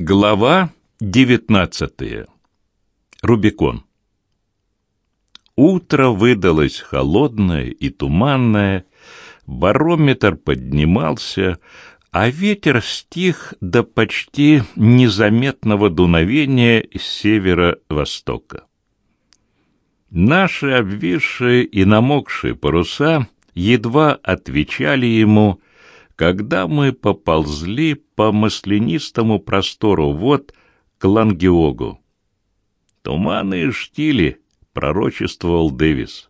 Глава девятнадцатая. Рубикон. Утро выдалось холодное и туманное, барометр поднимался, а ветер стих до почти незаметного дуновения с севера-востока. Наши обвисшие и намокшие паруса едва отвечали ему, когда мы поползли по маслянистому простору вод к Лангеогу. «Туманы штили», — пророчествовал Дэвис.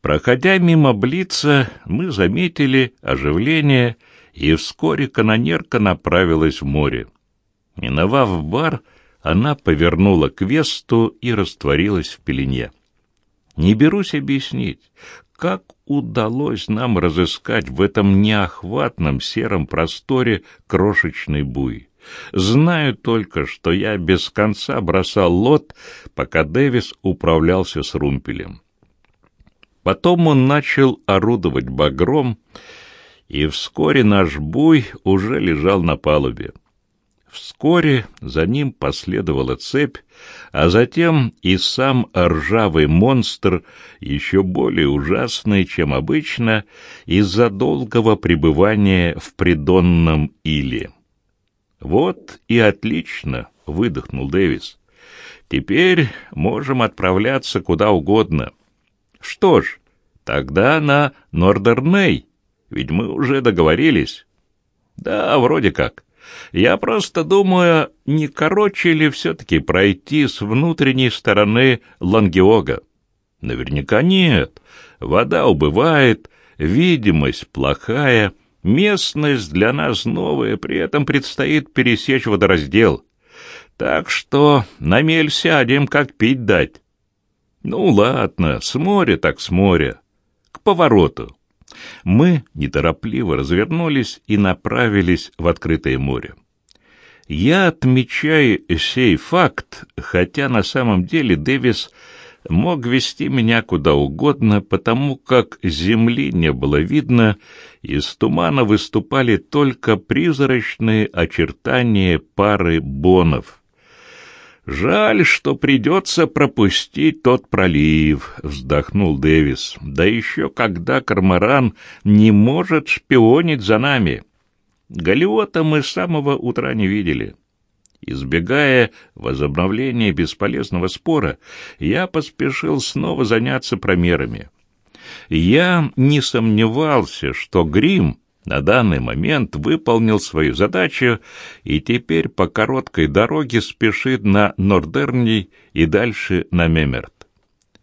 Проходя мимо Блица, мы заметили оживление, и вскоре канонерка направилась в море. Миновав бар, она повернула к Весту и растворилась в пелене. Не берусь объяснить, как удалось нам разыскать в этом неохватном сером просторе крошечный буй. Знаю только, что я без конца бросал лот, пока Дэвис управлялся с румпелем. Потом он начал орудовать багром, и вскоре наш буй уже лежал на палубе. Вскоре за ним последовала цепь, а затем и сам ржавый монстр, еще более ужасный, чем обычно, из-за долгого пребывания в придонном иле. «Вот и отлично», — выдохнул Дэвис. «Теперь можем отправляться куда угодно». «Что ж, тогда на Нордерней, ведь мы уже договорились». «Да, вроде как». Я просто думаю, не короче ли все-таки пройти с внутренней стороны Лангеога? Наверняка нет. Вода убывает, видимость плохая, местность для нас новая, при этом предстоит пересечь водораздел. Так что на мель сядем, как пить дать. Ну ладно, с моря так с моря. К повороту. Мы неторопливо развернулись и направились в открытое море. Я отмечаю сей факт, хотя на самом деле Дэвис мог вести меня куда угодно, потому как земли не было видно, из тумана выступали только призрачные очертания пары бонов. «Жаль, что придется пропустить тот пролив», — вздохнул Дэвис. «Да еще когда Кармаран не может шпионить за нами. Галиота мы с самого утра не видели». Избегая возобновления бесполезного спора, я поспешил снова заняться промерами. Я не сомневался, что грим на данный момент выполнил свою задачу и теперь по короткой дороге спешит на Нордерний и дальше на Мемерт.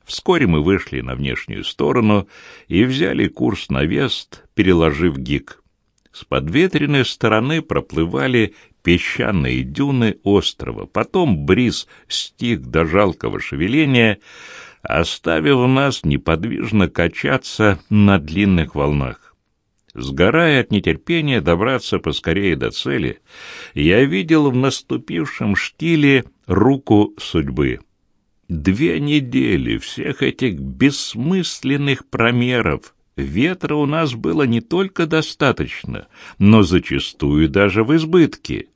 Вскоре мы вышли на внешнюю сторону и взяли курс на вест, переложив гик. С подветренной стороны проплывали песчаные дюны острова, потом бриз стих до жалкого шевеления, оставив нас неподвижно качаться на длинных волнах. Сгорая от нетерпения добраться поскорее до цели, я видел в наступившем штиле руку судьбы. Две недели всех этих бессмысленных промеров. Ветра у нас было не только достаточно, но зачастую даже в избытке.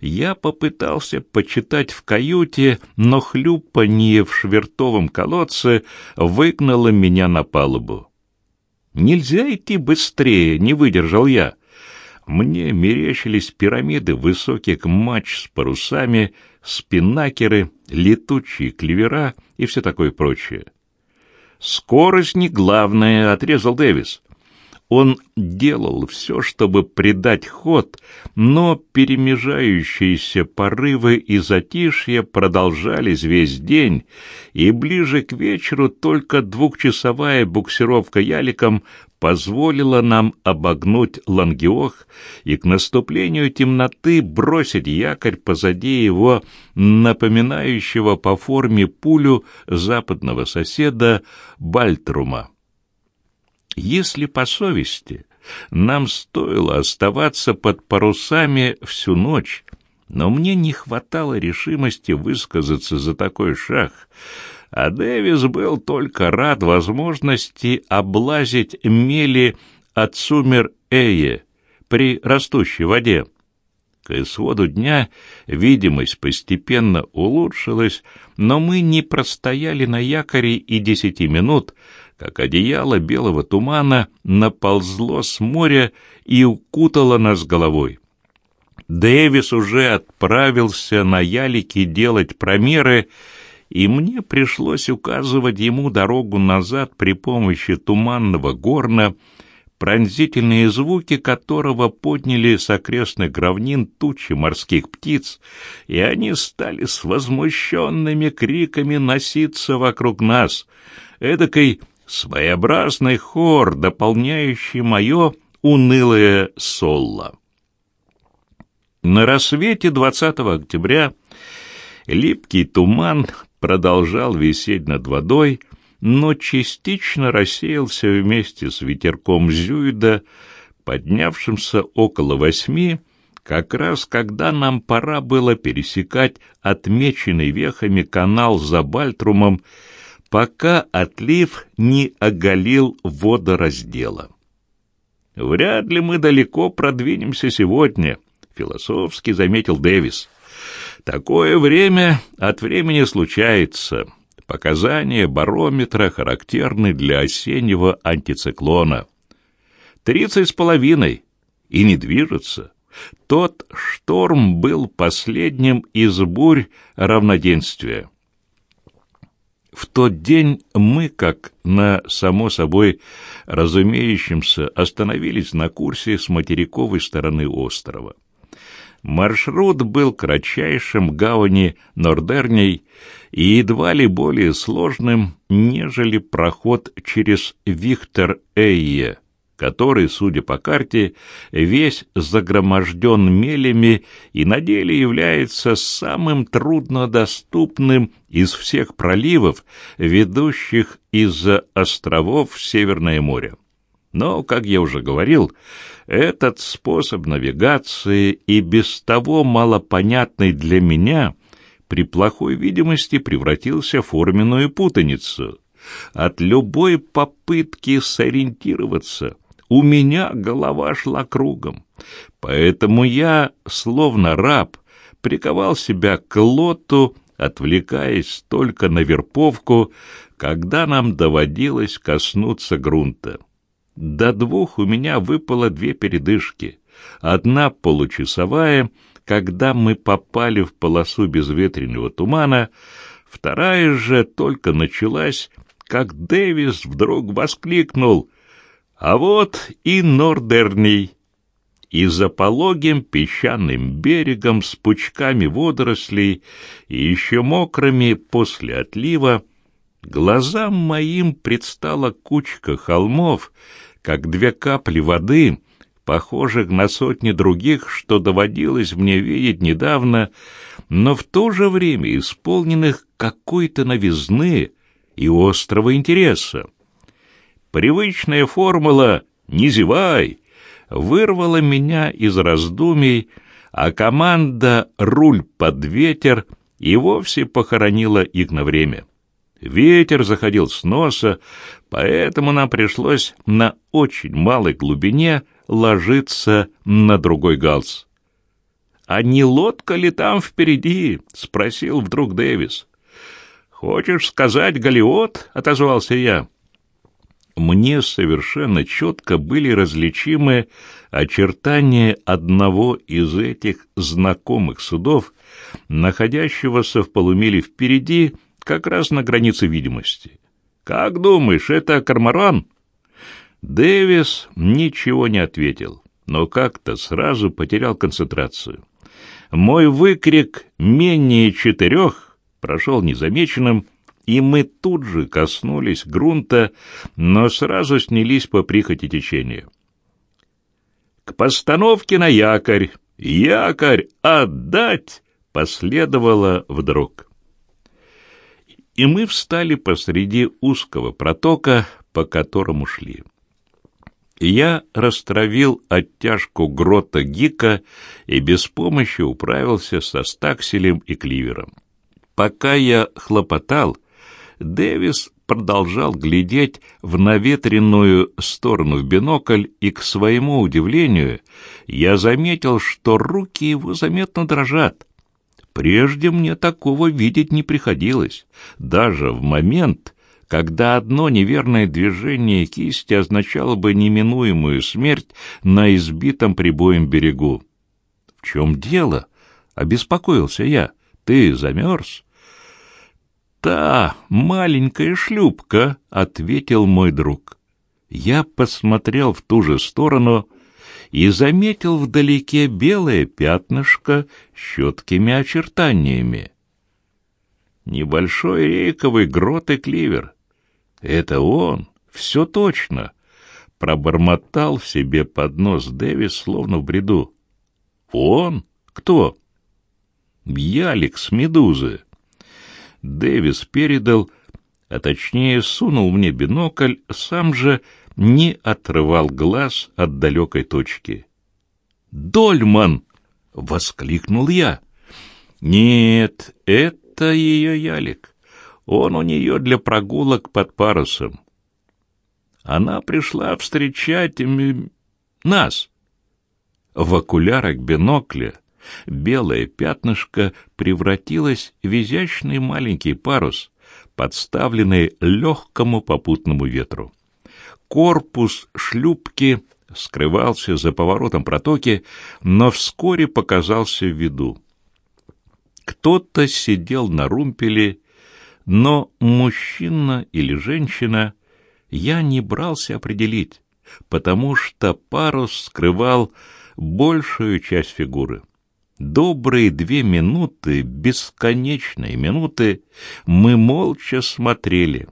Я попытался почитать в каюте, но хлюпанье в швертовом колодце выгнало меня на палубу. Нельзя идти быстрее, не выдержал я. Мне мерещились пирамиды высоких мач с парусами, спинакеры, летучие клевера и все такое прочее. «Скорость не главное», — отрезал Дэвис. Он делал все, чтобы придать ход, но перемежающиеся порывы и затишья продолжались весь день, и ближе к вечеру только двухчасовая буксировка яликом позволила нам обогнуть Лангеох и к наступлению темноты бросить якорь позади его, напоминающего по форме пулю западного соседа Бальтрума. Если по совести, нам стоило оставаться под парусами всю ночь, но мне не хватало решимости высказаться за такой шаг, а Дэвис был только рад возможности облазить мели от Сумер-Эе при растущей воде. К исходу дня видимость постепенно улучшилась, но мы не простояли на якоре и десяти минут, как одеяло белого тумана наползло с моря и укутало нас головой. Дэвис уже отправился на ялике делать промеры, и мне пришлось указывать ему дорогу назад при помощи туманного горна, пронзительные звуки которого подняли с окрестных гравнин тучи морских птиц, и они стали с возмущенными криками носиться вокруг нас, эдакой своеобразный хор, дополняющий мое унылое соло. На рассвете 20 октября липкий туман продолжал висеть над водой, но частично рассеялся вместе с ветерком Зюида, поднявшимся около восьми, как раз когда нам пора было пересекать отмеченный вехами канал за Бальтрумом, пока отлив не оголил водораздела. «Вряд ли мы далеко продвинемся сегодня», — философски заметил Дэвис. «Такое время от времени случается. Показания барометра характерны для осеннего антициклона. Тридцать с половиной, и не движется. Тот шторм был последним из бурь равноденствия. В тот день мы, как на само собой разумеющемся, остановились на курсе с материковой стороны острова. Маршрут был кратчайшим гавани Нордерней и едва ли более сложным, нежели проход через Вихтер-Эйе, который, судя по карте, весь загроможден мелями и на деле является самым труднодоступным из всех проливов, ведущих из островов в Северное море. Но, как я уже говорил, этот способ навигации и без того малопонятный для меня при плохой видимости превратился в форменную путаницу. От любой попытки сориентироваться у меня голова шла кругом. Поэтому я, словно раб, приковал себя к лоту, отвлекаясь только на верповку, когда нам доводилось коснуться грунта. До двух у меня выпало две передышки. Одна получасовая, когда мы попали в полосу безветренного тумана, вторая же только началась, как Дэвис вдруг воскликнул «А вот и Нордерний!» И за пологим песчаным берегом с пучками водорослей и еще мокрыми после отлива глазам моим предстала кучка холмов, как две капли воды, похожих на сотни других, что доводилось мне видеть недавно, но в то же время исполненных какой-то новизны и острого интереса. Привычная формула «не зевай» вырвала меня из раздумий, а команда «руль под ветер» и вовсе похоронила их на время. Ветер заходил с носа, поэтому нам пришлось на очень малой глубине ложиться на другой галс. «А не лодка ли там впереди?» — спросил вдруг Дэвис. «Хочешь сказать, Галиот?» — отозвался я. Мне совершенно четко были различимы очертания одного из этих знакомых судов, находящегося в полумиле впереди — как раз на границе видимости. «Как думаешь, это Кармаран?» Дэвис ничего не ответил, но как-то сразу потерял концентрацию. Мой выкрик «менее четырех» прошел незамеченным, и мы тут же коснулись грунта, но сразу снялись по прихоти течения. «К постановке на якорь! Якорь! Отдать!» последовало вдруг и мы встали посреди узкого протока, по которому шли. Я растравил оттяжку грота Гика и без помощи управился со стакселем и кливером. Пока я хлопотал, Дэвис продолжал глядеть в наветренную сторону в бинокль, и, к своему удивлению, я заметил, что руки его заметно дрожат. Прежде мне такого видеть не приходилось, даже в момент, когда одно неверное движение кисти означало бы неминуемую смерть на избитом прибоем берегу. — В чем дело? — обеспокоился я. — Ты замерз? — Та маленькая шлюпка, — ответил мой друг. Я посмотрел в ту же сторону и заметил вдалеке белое пятнышко с четкими очертаниями. Небольшой рейковый грот и кливер. Это он, все точно. Пробормотал себе под нос Дэвис, словно в бреду. Он? Кто? Ялик с медузы. Дэвис передал, а точнее сунул мне бинокль, сам же не отрывал глаз от далекой точки. «Дольман!» — воскликнул я. «Нет, это ее ялик. Он у нее для прогулок под парусом. Она пришла встречать нас». В окулярах бинокля белое пятнышко превратилось в изящный маленький парус, подставленный легкому попутному ветру. Корпус шлюпки скрывался за поворотом протоки, но вскоре показался в виду. Кто-то сидел на румпеле, но мужчина или женщина я не брался определить, потому что парус скрывал большую часть фигуры. Добрые две минуты, бесконечные минуты, мы молча смотрели.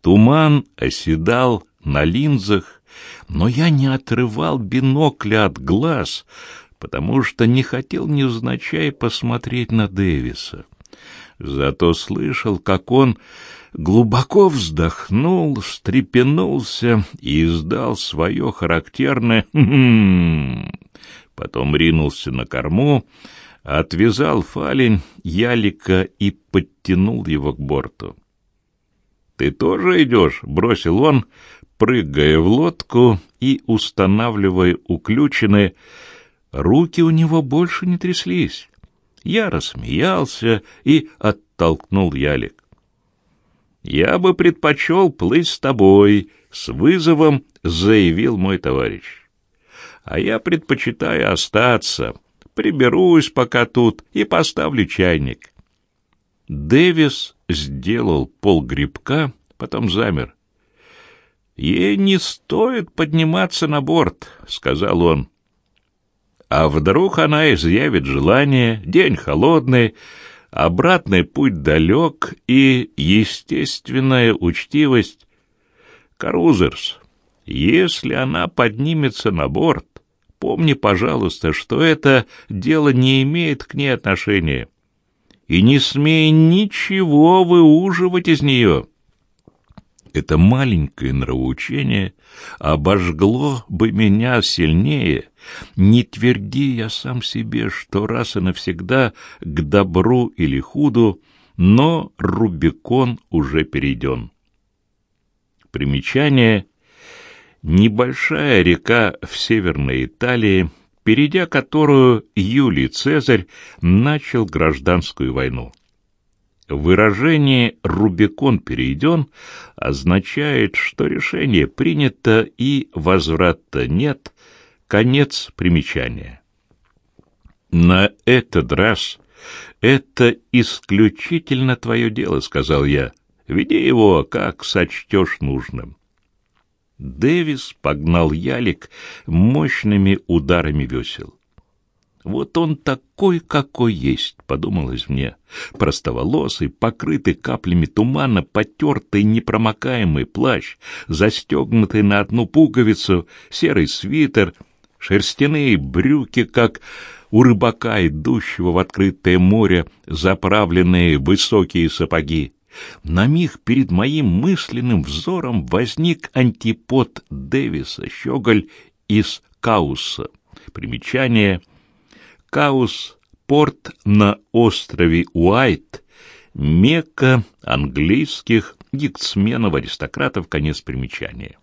Туман оседал на линзах, но я не отрывал бинокля от глаз, потому что не хотел невзначай посмотреть на Дэвиса. Зато слышал, как он глубоко вздохнул, встрепенулся и издал свое характерное «хм-хм». Потом ринулся на корму, отвязал фалень ялика и подтянул его к борту. «Ты тоже идешь?» — бросил он, прыгая в лодку и устанавливая уключины. Руки у него больше не тряслись. Я рассмеялся и оттолкнул ялик. «Я бы предпочел плыть с тобой», — с вызовом заявил мой товарищ. «А я предпочитаю остаться, приберусь пока тут и поставлю чайник». Дэвис сделал полгрибка, потом замер. «Ей не стоит подниматься на борт», — сказал он. «А вдруг она изъявит желание, день холодный, обратный путь далек и естественная учтивость. Карузерс, если она поднимется на борт, помни, пожалуйста, что это дело не имеет к ней отношения, и не смей ничего выуживать из нее». Это маленькое нравоучение обожгло бы меня сильнее, не тверди я сам себе, что раз и навсегда к добру или худу, но Рубикон уже перейден. Примечание. Небольшая река в Северной Италии, перейдя которую Юлий Цезарь начал гражданскую войну. Выражение «Рубикон перейден» означает, что решение принято и возврата нет, конец примечания. «На этот раз это исключительно твое дело», — сказал я. «Веди его, как сочтешь нужным». Дэвис погнал ялик мощными ударами весел. Вот он такой, какой есть, подумалось мне. Простоволосый, покрытый каплями тумана, потертый непромокаемый плащ, застегнутый на одну пуговицу, серый свитер, шерстяные брюки, как у рыбака, идущего в открытое море, заправленные высокие сапоги. На миг перед моим мысленным взором возник антипод Дэвиса, щеголь из Кауса. Примечание — Каус — порт на острове Уайт, Мекка английских гиксменов-аристократов, конец примечания.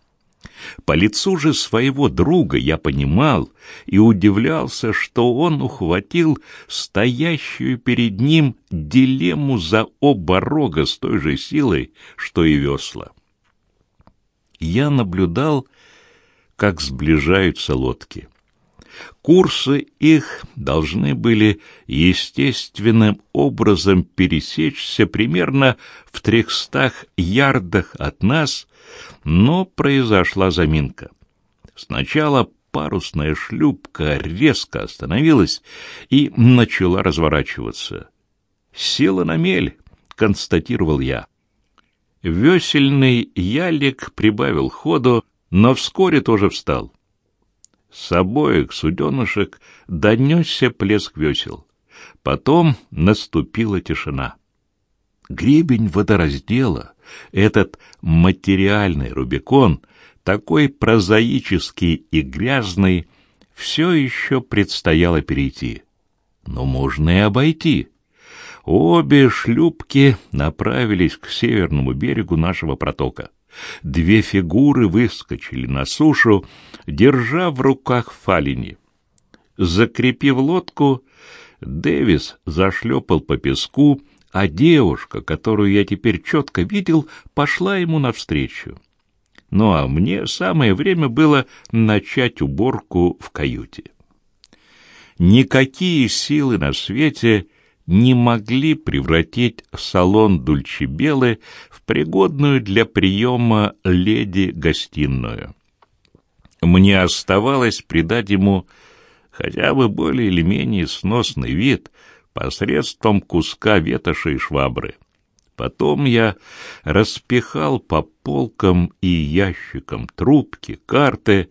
По лицу же своего друга я понимал и удивлялся, что он ухватил стоящую перед ним дилемму за оба рога с той же силой, что и весла. Я наблюдал, как сближаются лодки. Курсы их должны были естественным образом пересечься примерно в трехстах ярдах от нас, но произошла заминка. Сначала парусная шлюпка резко остановилась и начала разворачиваться. «Села на мель», — констатировал я. Весельный ялик прибавил ходу, но вскоре тоже встал. С обоих суденышек донесся плеск весел. Потом наступила тишина. Гребень водораздела, этот материальный Рубикон, такой прозаический и грязный, все еще предстояло перейти. Но можно и обойти. Обе шлюпки направились к северному берегу нашего протока. Две фигуры выскочили на сушу, держа в руках фалини. Закрепив лодку, Дэвис зашлепал по песку, а девушка, которую я теперь четко видел, пошла ему навстречу. Ну а мне самое время было начать уборку в каюте. Никакие силы на свете не могли превратить салон Дульчебелы пригодную для приема леди-гостиную. Мне оставалось придать ему хотя бы более или менее сносный вид посредством куска ветоши и швабры. Потом я распихал по полкам и ящикам трубки, карты,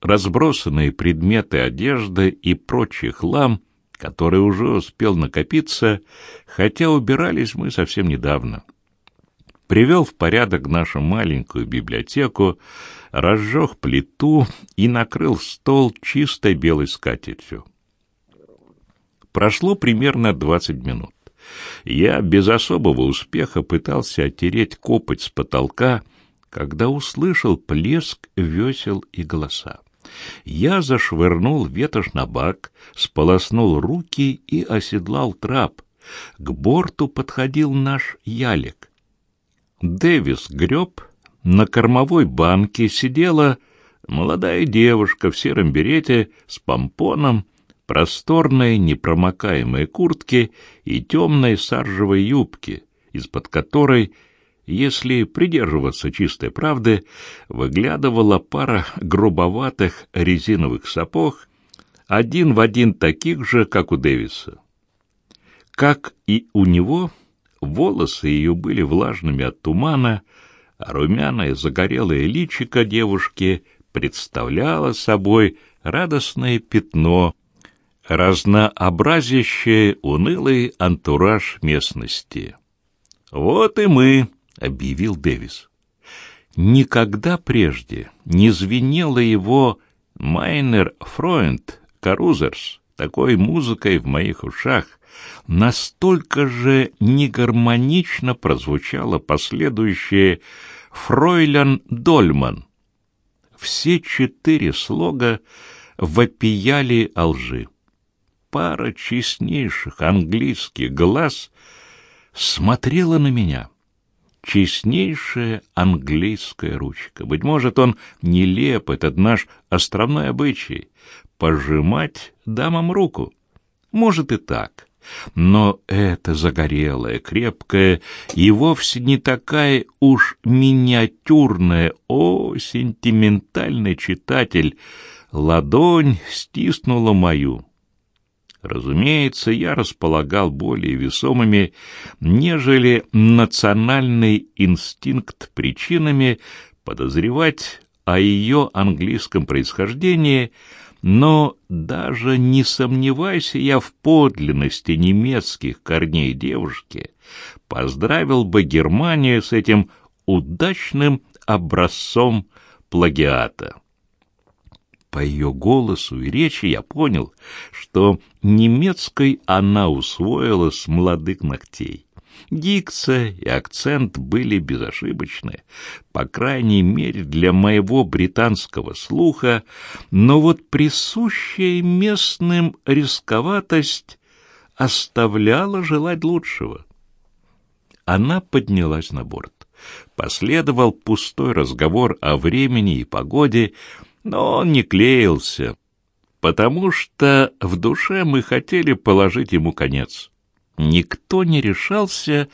разбросанные предметы одежды и прочий хлам, который уже успел накопиться, хотя убирались мы совсем недавно. Привел в порядок нашу маленькую библиотеку, разжег плиту и накрыл стол чистой белой скатертью. Прошло примерно двадцать минут. Я без особого успеха пытался оттереть копоть с потолка, когда услышал плеск весел и голоса. Я зашвырнул ветошь на бак, сполоснул руки и оседлал трап. К борту подходил наш ялик. Дэвис греб, на кормовой банке сидела молодая девушка в сером берете с помпоном, просторной непромокаемой куртке и темной саржевой юбке, из-под которой если придерживаться чистой правды, выглядывала пара грубоватых резиновых сапог, один в один таких же, как у Дэвиса. Как и у него, волосы ее были влажными от тумана, а румяное загорелое личико девушки представляло собой радостное пятно, разнообразящее унылый антураж местности. «Вот и мы», объявил Дэвис. Никогда прежде не звенело его «Майнер Фройнд Карузерс» такой музыкой в моих ушах, настолько же негармонично прозвучало последующее «Фройлян Дольман». Все четыре слога вопияли о лжи. Пара честнейших английских глаз смотрела на меня — честнейшая английская ручка. Быть может, он нелеп, этот наш островной обычай, пожимать дамам руку. Может и так. Но эта загорелая, крепкая и вовсе не такая уж миниатюрная, о, сентиментальный читатель, ладонь стиснула мою. Разумеется, я располагал более весомыми, нежели национальный инстинкт причинами подозревать о ее английском происхождении, но даже не сомневайся я в подлинности немецких корней девушки, поздравил бы Германию с этим удачным образцом плагиата. По ее голосу и речи я понял, что немецкой она усвоила с молодых ногтей. Дикция и акцент были безошибочны, по крайней мере для моего британского слуха, но вот присущая местным рисковатость оставляла желать лучшего. Она поднялась на борт. Последовал пустой разговор о времени и погоде, но он не клеился, потому что в душе мы хотели положить ему конец. Никто не решался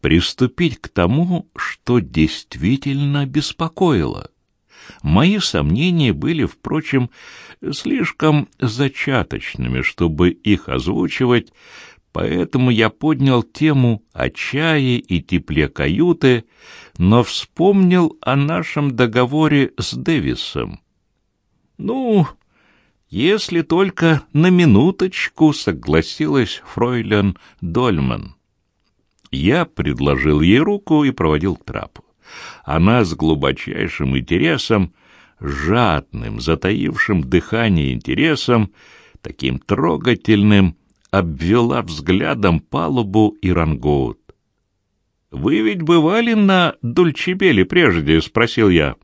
приступить к тому, что действительно беспокоило. Мои сомнения были, впрочем, слишком зачаточными, чтобы их озвучивать, поэтому я поднял тему о чае и тепле каюты, но вспомнил о нашем договоре с Дэвисом. «Ну, если только на минуточку», — согласилась фройлен Дольман. Я предложил ей руку и проводил к трапу. Она с глубочайшим интересом, жадным, затаившим дыхание интересом, таким трогательным, обвела взглядом палубу и рангоут. «Вы ведь бывали на Дульчебеле прежде?» — спросил я.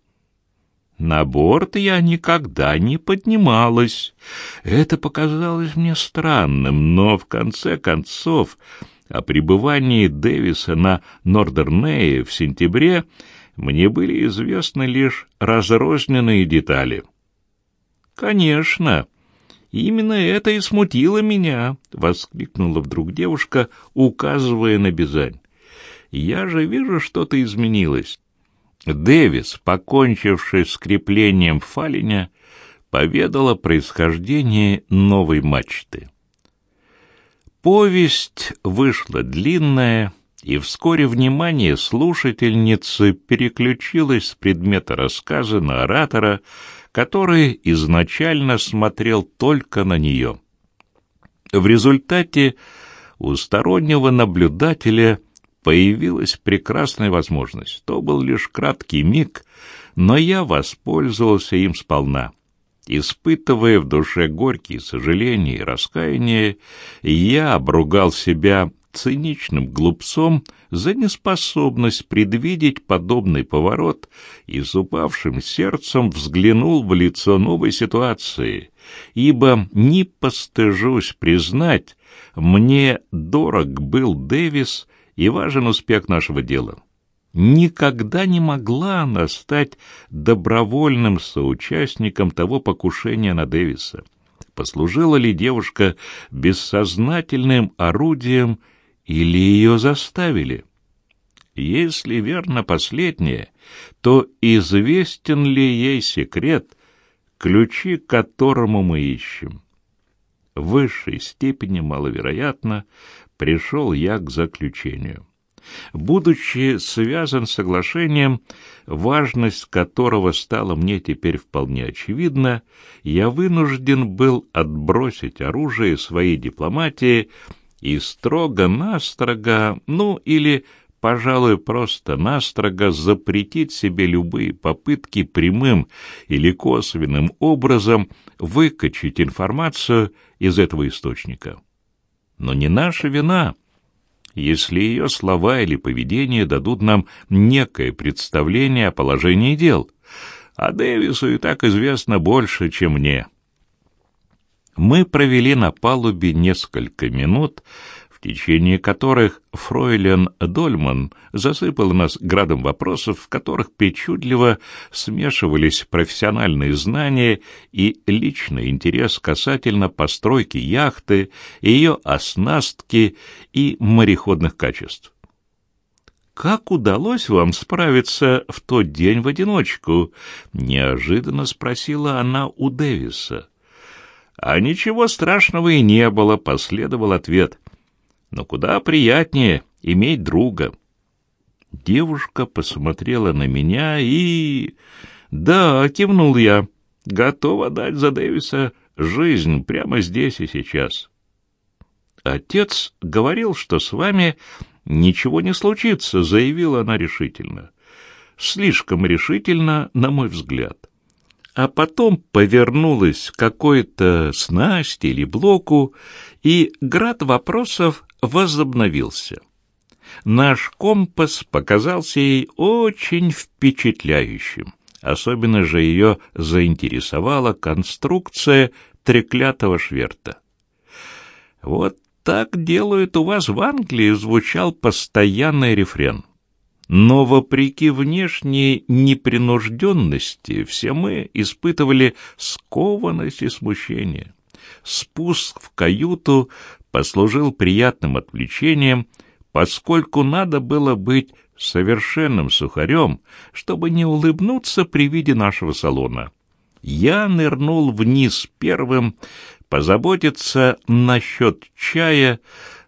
На борт я никогда не поднималась. Это показалось мне странным, но в конце концов о пребывании Дэвиса на Нордернее в сентябре мне были известны лишь разрозненные детали. «Конечно, именно это и смутило меня», — воскликнула вдруг девушка, указывая на Бизань. «Я же вижу, что-то изменилось. Дэвис, покончивший с креплением фалиня, поведал о происхождении новой мачты. Повесть вышла длинная, и вскоре внимание слушательницы переключилось с предмета рассказа на оратора, который изначально смотрел только на нее. В результате у стороннего наблюдателя – появилась прекрасная возможность. То был лишь краткий миг, но я воспользовался им сполна. Испытывая в душе горькие сожаления и раскаяние, я обругал себя циничным глупцом за неспособность предвидеть подобный поворот и с упавшим сердцем взглянул в лицо новой ситуации, ибо не постыжусь признать, мне дорог был Дэвис и важен успех нашего дела. Никогда не могла она стать добровольным соучастником того покушения на Дэвиса. Послужила ли девушка бессознательным орудием или ее заставили? Если верно последнее, то известен ли ей секрет, ключи к которому мы ищем? В высшей степени маловероятно, пришел я к заключению. Будучи связан с соглашением, важность которого стала мне теперь вполне очевидна, я вынужден был отбросить оружие своей дипломатии и строго-настрого, ну или, пожалуй, просто-настрого запретить себе любые попытки прямым или косвенным образом выкачать информацию из этого источника но не наша вина, если ее слова или поведение дадут нам некое представление о положении дел. А Дэвису и так известно больше, чем мне. Мы провели на палубе несколько минут, течение которых фройлен Дольман засыпал нас градом вопросов, в которых причудливо смешивались профессиональные знания и личный интерес касательно постройки яхты, ее оснастки и мореходных качеств. «Как удалось вам справиться в тот день в одиночку?» — неожиданно спросила она у Дэвиса. «А ничего страшного и не было», — последовал ответ но куда приятнее иметь друга. Девушка посмотрела на меня и... «Да», — кивнул я, — «готова дать за Дэвиса жизнь прямо здесь и сейчас». «Отец говорил, что с вами ничего не случится», — заявила она решительно. «Слишком решительно, на мой взгляд» а потом повернулась к какой-то снасти или блоку, и град вопросов возобновился. Наш компас показался ей очень впечатляющим. Особенно же ее заинтересовала конструкция треклятого шверта. «Вот так делают у вас в Англии», — звучал постоянный рефрен. Но вопреки внешней непринужденности все мы испытывали скованность и смущение. Спуск в каюту послужил приятным отвлечением, поскольку надо было быть совершенным сухарем, чтобы не улыбнуться при виде нашего салона. Я нырнул вниз первым, позаботиться насчет чая,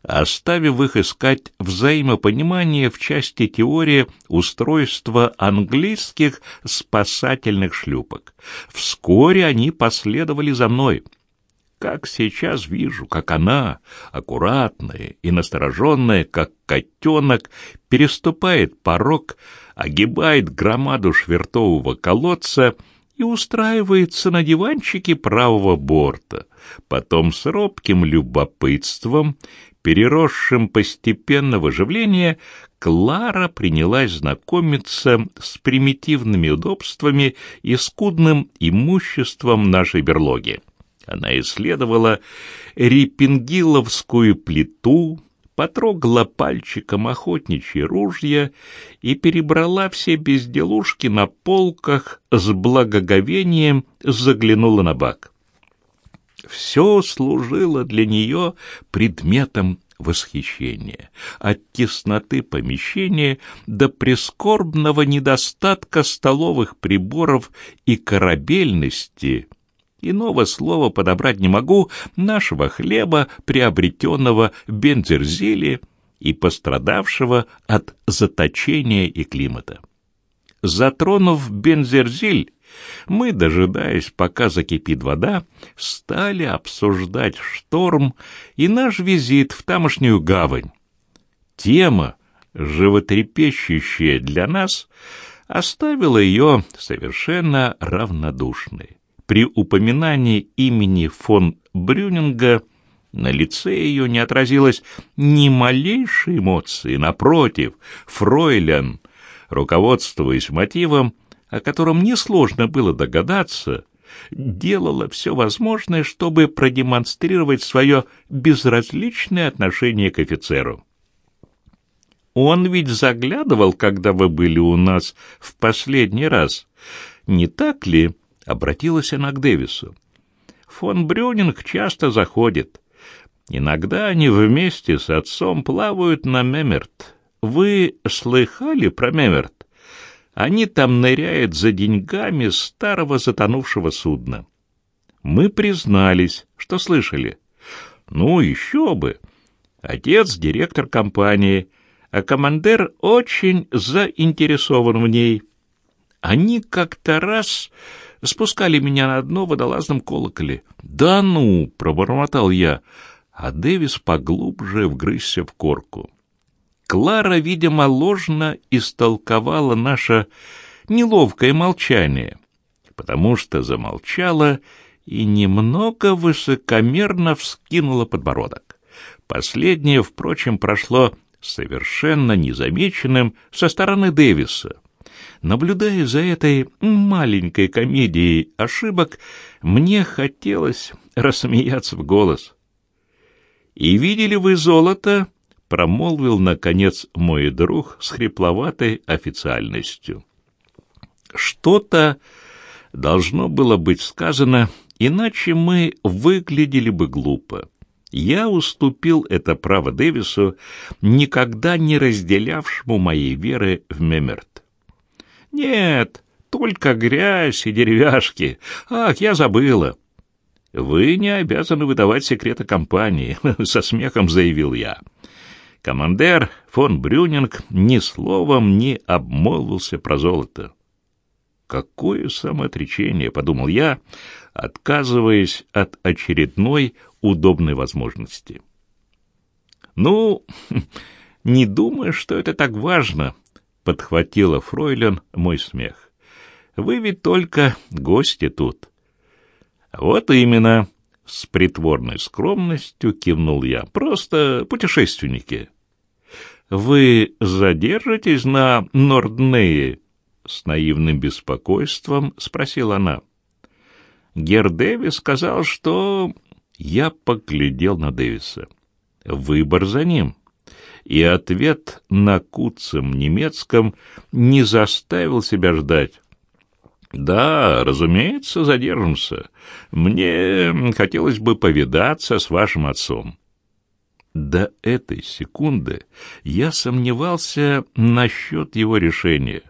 оставив их искать взаимопонимание в части теории устройства английских спасательных шлюпок. Вскоре они последовали за мной. Как сейчас вижу, как она, аккуратная и настороженная, как котенок, переступает порог, огибает громаду швертового колодца и устраивается на диванчике правого борта. Потом с робким любопытством переросшим постепенно в оживление, Клара принялась знакомиться с примитивными удобствами и скудным имуществом нашей берлоги. Она исследовала риппингиловскую плиту, потрогала пальчиком охотничьи ружья и перебрала все безделушки на полках с благоговением заглянула на бак все служило для нее предметом восхищения, от тесноты помещения до прискорбного недостатка столовых приборов и корабельности. Иного слова подобрать не могу нашего хлеба, приобретенного в Бензерзиле и пострадавшего от заточения и климата. Затронув Бензерзиль, мы, дожидаясь, пока закипит вода, стали обсуждать шторм и наш визит в тамошнюю гавань. Тема, животрепещущая для нас, оставила ее совершенно равнодушной. При упоминании имени фон Брюнинга на лице ее не отразилось ни малейшей эмоции. Напротив, фройлен, руководствуясь мотивом, о котором несложно было догадаться, делала все возможное, чтобы продемонстрировать свое безразличное отношение к офицеру. «Он ведь заглядывал, когда вы были у нас в последний раз. Не так ли?» — обратилась она к Дэвису. «Фон Брюнинг часто заходит. Иногда они вместе с отцом плавают на Мемерт. Вы слыхали про Мемерт?» Они там ныряют за деньгами старого затонувшего судна. Мы признались, что слышали. Ну, еще бы. Отец — директор компании, а командир очень заинтересован в ней. Они как-то раз спускали меня на дно в водолазном колоколе. «Да ну!» — пробормотал я, а Дэвис поглубже вгрызся в корку. Клара, видимо, ложно истолковала наше неловкое молчание, потому что замолчала и немного высокомерно вскинула подбородок. Последнее, впрочем, прошло совершенно незамеченным со стороны Дэвиса. Наблюдая за этой маленькой комедией ошибок, мне хотелось рассмеяться в голос. «И видели вы золото?» промолвил, наконец, мой друг с хрипловатой официальностью. Что-то должно было быть сказано, иначе мы выглядели бы глупо. Я уступил это право Дэвису, никогда не разделявшему моей веры в Мемерт. «Нет, только грязь и деревяшки. Ах, я забыла!» «Вы не обязаны выдавать секреты компании», — со смехом заявил я. Командер фон Брюнинг ни словом не обмолвился про золото. Какое самоотречение, подумал я, отказываясь от очередной удобной возможности. Ну, не думаю, что это так важно, подхватила Фройлен мой смех. Вы ведь только гости тут. Вот именно, с притворной скромностью кивнул я. Просто путешественники. вы задержитесь на Норднее?» С наивным беспокойством спросила она. Гер Дэвис сказал, что... Я поглядел на Дэвиса. Выбор за ним. И ответ на куцем немецком не заставил себя ждать. «Да, разумеется, задержимся. Мне хотелось бы повидаться с вашим отцом». До этой секунды я сомневался насчет его решения.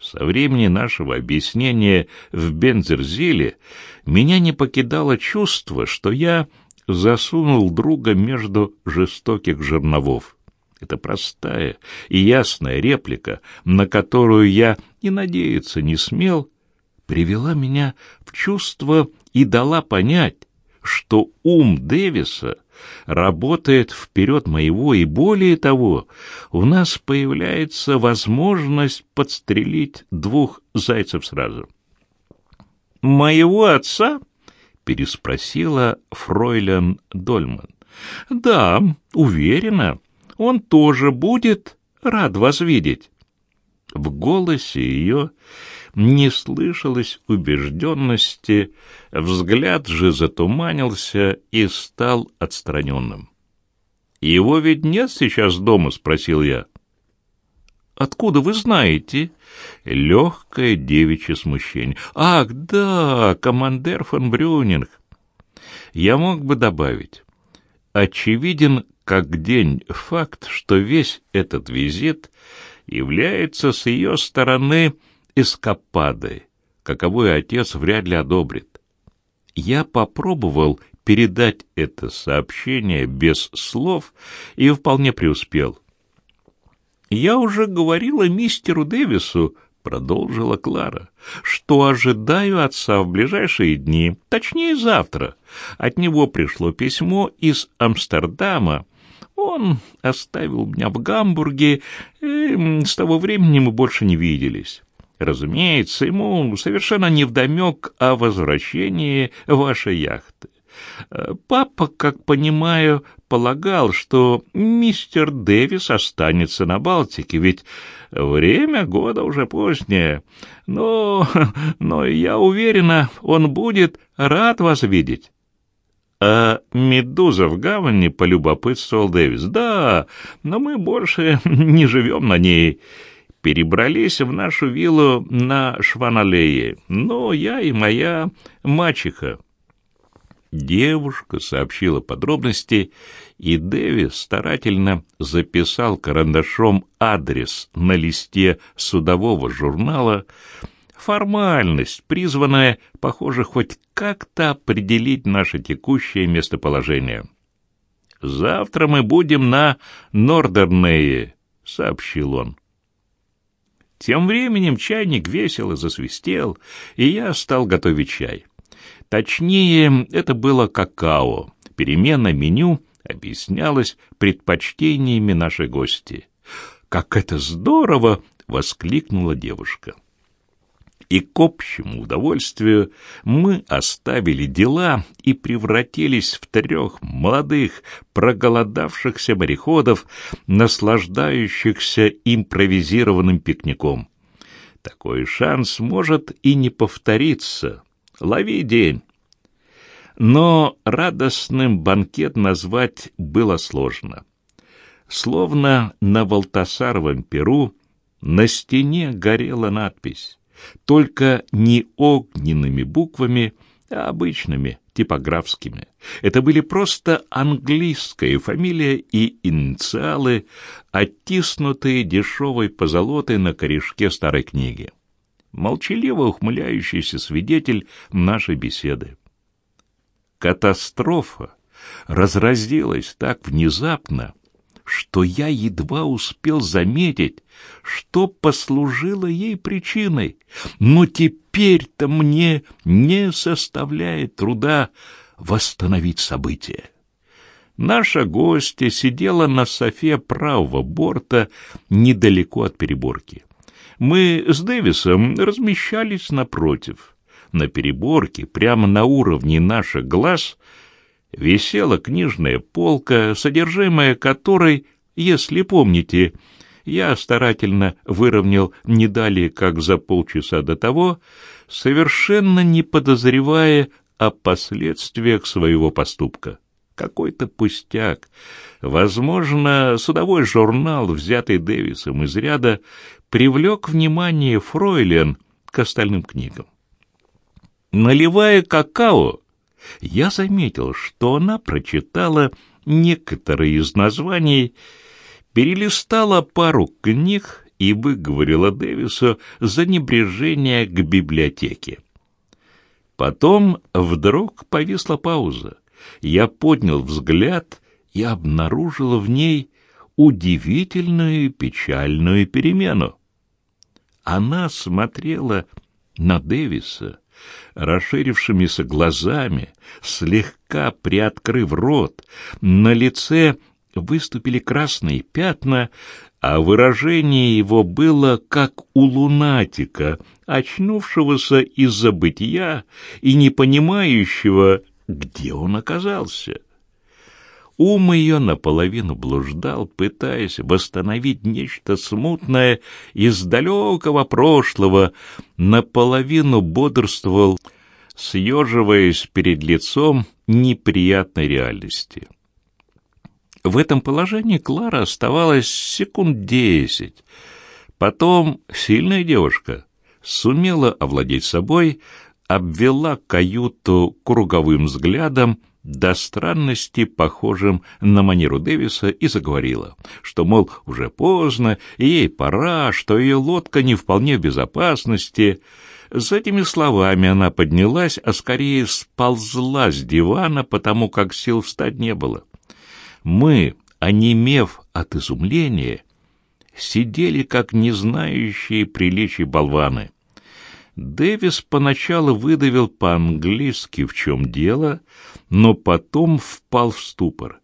Со времени нашего объяснения в Бензерзиле меня не покидало чувство, что я засунул друга между жестоких жерновов. Это простая и ясная реплика, на которую я и надеяться не смел, привела меня в чувство и дала понять, что ум Дэвиса работает вперед моего, и более того, у нас появляется возможность подстрелить двух зайцев сразу. «Моего отца?» — переспросила фройлен Дольман. «Да, уверена, он тоже будет рад вас видеть». В голосе ее не слышалось убежденности, взгляд же затуманился и стал отстраненным. «Его ведь нет сейчас дома?» — спросил я. «Откуда вы знаете?» Легкое девичье смущение. «Ах, да, командир фон Брюнинг!» Я мог бы добавить. Очевиден как день факт, что весь этот визит является с ее стороны эскападой, каковой отец вряд ли одобрит. Я попробовал передать это сообщение без слов и вполне преуспел. «Я уже говорила мистеру Дэвису», — продолжила Клара, — «что ожидаю отца в ближайшие дни, точнее завтра. От него пришло письмо из Амстердама, он оставил меня в Гамбурге, и с того времени мы больше не виделись. Разумеется, ему совершенно невдомек о возвращении вашей яхты. Папа, как понимаю, полагал, что мистер Дэвис останется на Балтике, ведь время года уже позднее. Но, но я уверена, он будет рад вас видеть. «А медуза в гавани?» — полюбопытствовал Дэвис. «Да, но мы больше не живем на ней. Перебрались в нашу виллу на Шваналее. Но я и моя мачеха». Девушка сообщила подробности, и Дэвис старательно записал карандашом адрес на листе судового журнала, формальность, призванная, похоже, хоть как-то определить наше текущее местоположение. «Завтра мы будем на Нордернее», — сообщил он. Тем временем чайник весело засвистел, и я стал готовить чай. Точнее, это было какао. Перемена меню объяснялась предпочтениями нашей гости. «Как это здорово!» — воскликнула девушка и к общему удовольствию мы оставили дела и превратились в трех молодых, проголодавшихся мореходов, наслаждающихся импровизированным пикником. Такой шанс может и не повториться. Лови день. Но радостным банкет назвать было сложно. Словно на Валтасаровом перу на стене горела надпись только не огненными буквами, а обычными, типографскими. Это были просто английская фамилия и инициалы, оттиснутые дешевой позолотой на корешке старой книги. Молчаливо ухмыляющийся свидетель нашей беседы. Катастрофа разразилась так внезапно, что я едва успел заметить, что послужило ей причиной. Но теперь-то мне не составляет труда восстановить события. Наша гостья сидела на софе правого борта недалеко от переборки. Мы с Дэвисом размещались напротив. На переборке, прямо на уровне наших глаз — висела книжная полка, содержимое которой Если помните, я старательно выровнял не далее, как за полчаса до того, совершенно не подозревая о последствиях своего поступка. Какой-то пустяк. Возможно, судовой журнал, взятый Дэвисом из ряда, привлек внимание Фройлен к остальным книгам. Наливая какао, я заметил, что она прочитала некоторые из названий, перелистала пару книг и выговорила Дэвису за небрежение к библиотеке. Потом вдруг повисла пауза. Я поднял взгляд и обнаружил в ней удивительную печальную перемену. Она смотрела на Дэвиса расширившимися глазами, слегка приоткрыв рот, на лице выступили красные пятна, а выражение его было как у лунатика, очнувшегося из забытия и не понимающего, где он оказался. Ум ее наполовину блуждал, пытаясь восстановить нечто смутное из далекого прошлого, наполовину бодрствовал, съеживаясь перед лицом неприятной реальности. В этом положении Клара оставалась секунд десять. Потом сильная девушка сумела овладеть собой, обвела каюту круговым взглядом, до странности похожим на манеру Дэвиса, и заговорила, что, мол, уже поздно, и ей пора, что ее лодка не вполне в безопасности. С этими словами она поднялась, а скорее сползла с дивана, потому как сил встать не было. Мы, онемев от изумления, сидели как не знающие приличий болваны. Дэвис поначалу выдавил по-английски в чем дело, но потом впал в ступор.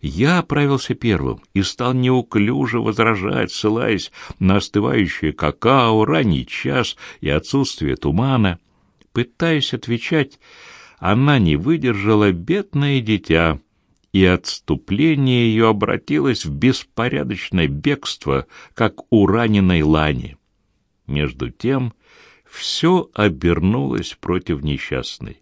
Я оправился первым и стал неуклюже возражать, ссылаясь на остывающее какао, ранний час и отсутствие тумана. Пытаясь отвечать, она не выдержала бедное дитя, и отступление ее обратилось в беспорядочное бегство, как у раненой лани. Между тем все обернулось против несчастной.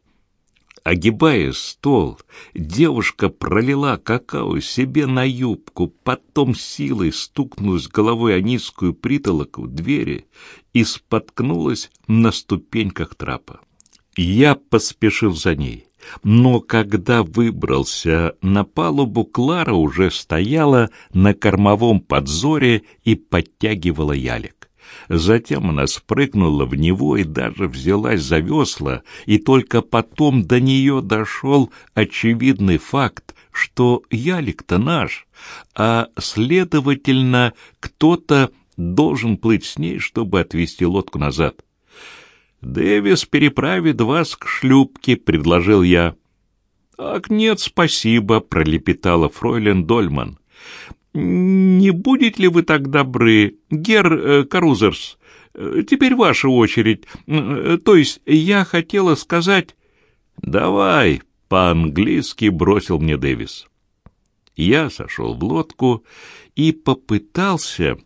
Огибая стол, девушка пролила какао себе на юбку, потом силой стукнулась головой о низкую притолоку двери и споткнулась на ступеньках трапа. Я поспешил за ней, но когда выбрался на палубу, Клара уже стояла на кормовом подзоре и подтягивала ялик. Затем она спрыгнула в него и даже взялась за весла, и только потом до нее дошел очевидный факт, что ялик-то наш, а, следовательно, кто-то должен плыть с ней, чтобы отвезти лодку назад. «Дэвис переправит вас к шлюпке», — предложил я. «Ах, нет, спасибо», — пролепетала фройлен Дольман. «Не будете ли вы так добры, гер э, Карузерс? Э, теперь ваша очередь. Э, то есть я хотела сказать...» «Давай», — по-английски бросил мне Дэвис. Я сошел в лодку и попытался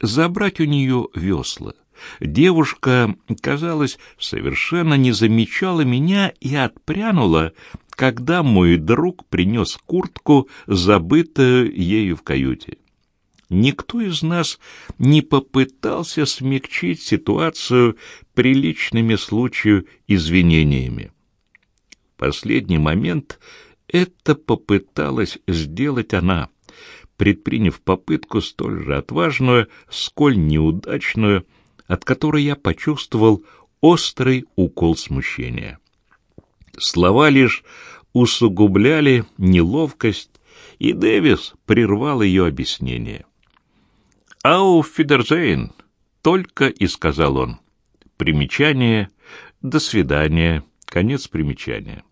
забрать у нее весла. Девушка, казалось, совершенно не замечала меня и отпрянула, когда мой друг принес куртку, забытую ею в каюте. Никто из нас не попытался смягчить ситуацию приличными случаю извинениями. В последний момент это попыталась сделать она, предприняв попытку столь же отважную, сколь неудачную, от которой я почувствовал острый укол смущения. Слова лишь усугубляли неловкость, и Дэвис прервал ее объяснение. «Ау, Фидерзейн!» — только и сказал он. Примечание, до свидания, конец примечания.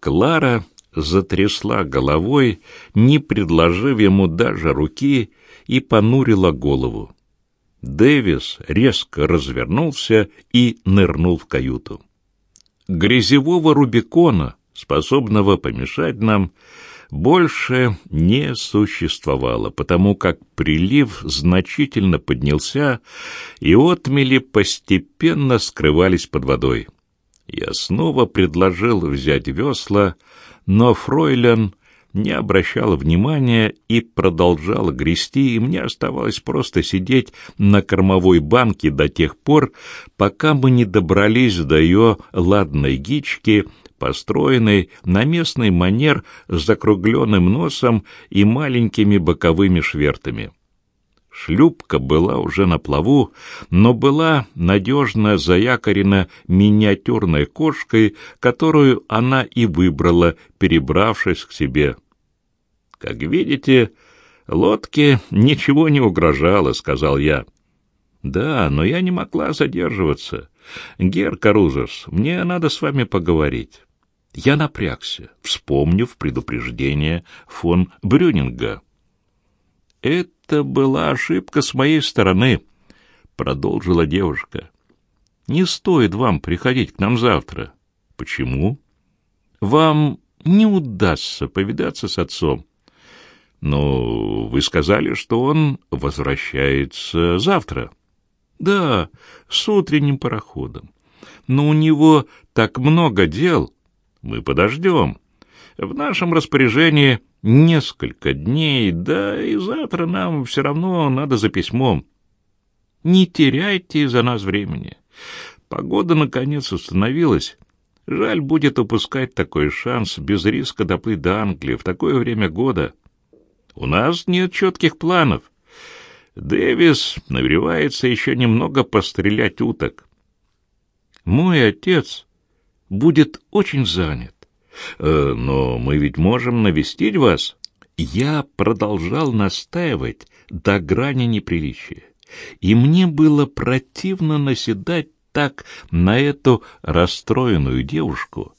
Клара затрясла головой, не предложив ему даже руки, и понурила голову. Дэвис резко развернулся и нырнул в каюту грязевого Рубикона, способного помешать нам, больше не существовало, потому как прилив значительно поднялся, и отмели постепенно скрывались под водой. Я снова предложил взять весла, но фройлен не обращала внимания и продолжала грести, и мне оставалось просто сидеть на кормовой банке до тех пор, пока мы не добрались до ее ладной гички, построенной на местный манер с закругленным носом и маленькими боковыми швертами. Шлюпка была уже на плаву, но была надежно заякорена миниатюрной кошкой, которую она и выбрала, перебравшись к себе. «Как видите, лодке ничего не угрожало», — сказал я. «Да, но я не могла задерживаться. Гер Карузерс, мне надо с вами поговорить». Я напрягся, вспомнив предупреждение фон Брюнинга. «Это была ошибка с моей стороны», — продолжила девушка. «Не стоит вам приходить к нам завтра». «Почему?» «Вам не удастся повидаться с отцом. Но вы сказали, что он возвращается завтра. Да, с утренним пароходом. Но у него так много дел. Мы подождем. В нашем распоряжении несколько дней, да и завтра нам все равно надо за письмом. Не теряйте из-за нас времени. Погода, наконец, установилась. Жаль будет упускать такой шанс без риска доплыть до Англии в такое время года. У нас нет четких планов. Дэвис намеревается еще немного пострелять уток. Мой отец будет очень занят. Э, но мы ведь можем навестить вас. Я продолжал настаивать до грани неприличия, и мне было противно наседать так на эту расстроенную девушку,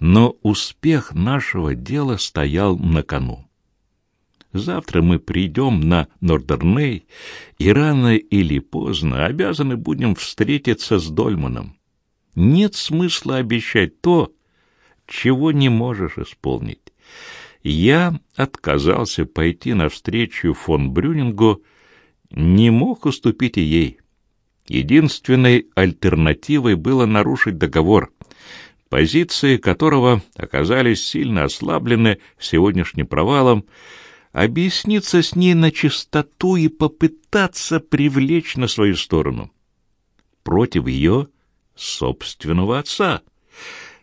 но успех нашего дела стоял на кону. Завтра мы придем на Нордерней, и рано или поздно обязаны будем встретиться с Дольманом. Нет смысла обещать то, чего не можешь исполнить. Я отказался пойти навстречу фон Брюнингу, не мог уступить и ей. Единственной альтернативой было нарушить договор, позиции которого оказались сильно ослаблены сегодняшним провалом, объясниться с ней на чистоту и попытаться привлечь на свою сторону. Против ее собственного отца.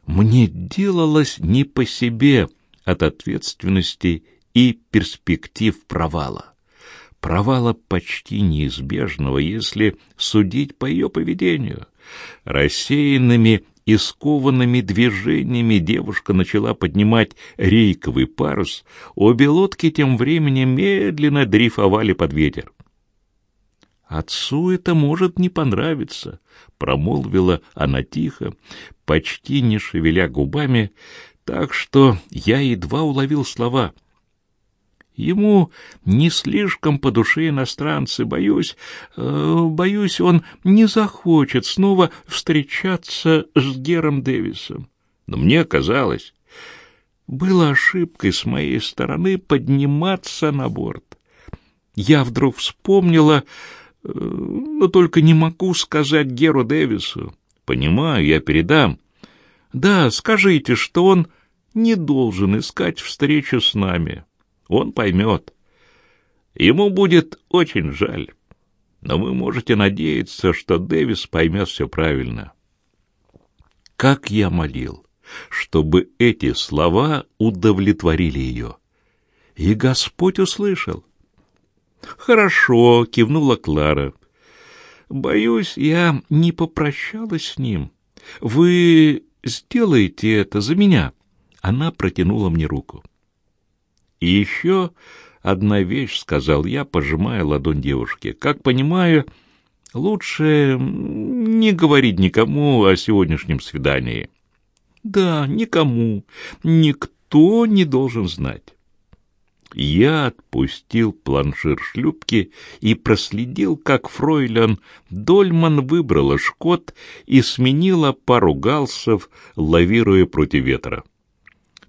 Мне делалось не по себе от ответственности и перспектив провала. Провала почти неизбежного, если судить по ее поведению. Рассеянными и скованными движениями девушка начала поднимать рейковый парус, обе лодки тем временем медленно дрейфовали под ветер. «Отцу это может не понравиться», — промолвила она тихо, почти не шевеля губами, так что я едва уловил слова — Ему не слишком по душе иностранцы, боюсь, э, боюсь, он не захочет снова встречаться с Гером Дэвисом. Но мне казалось, было ошибкой с моей стороны подниматься на борт. Я вдруг вспомнила, э, но только не могу сказать Геру Дэвису. Понимаю, я передам. Да, скажите, что он не должен искать встречу с нами. Он поймет. Ему будет очень жаль. Но вы можете надеяться, что Дэвис поймет все правильно. Как я молил, чтобы эти слова удовлетворили ее. И Господь услышал. «Хорошо», — кивнула Клара. «Боюсь, я не попрощалась с ним. Вы сделаете это за меня». Она протянула мне руку. И еще одна вещь, — сказал я, пожимая ладонь девушки. Как понимаю, лучше не говорить никому о сегодняшнем свидании. Да, никому, никто не должен знать. Я отпустил планшир шлюпки и проследил, как фройлен Дольман выбрала шкот и сменила пару галсов, лавируя против ветра.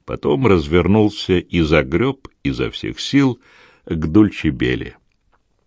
Потом развернулся и загреб изо всех сил к Дульчебеле.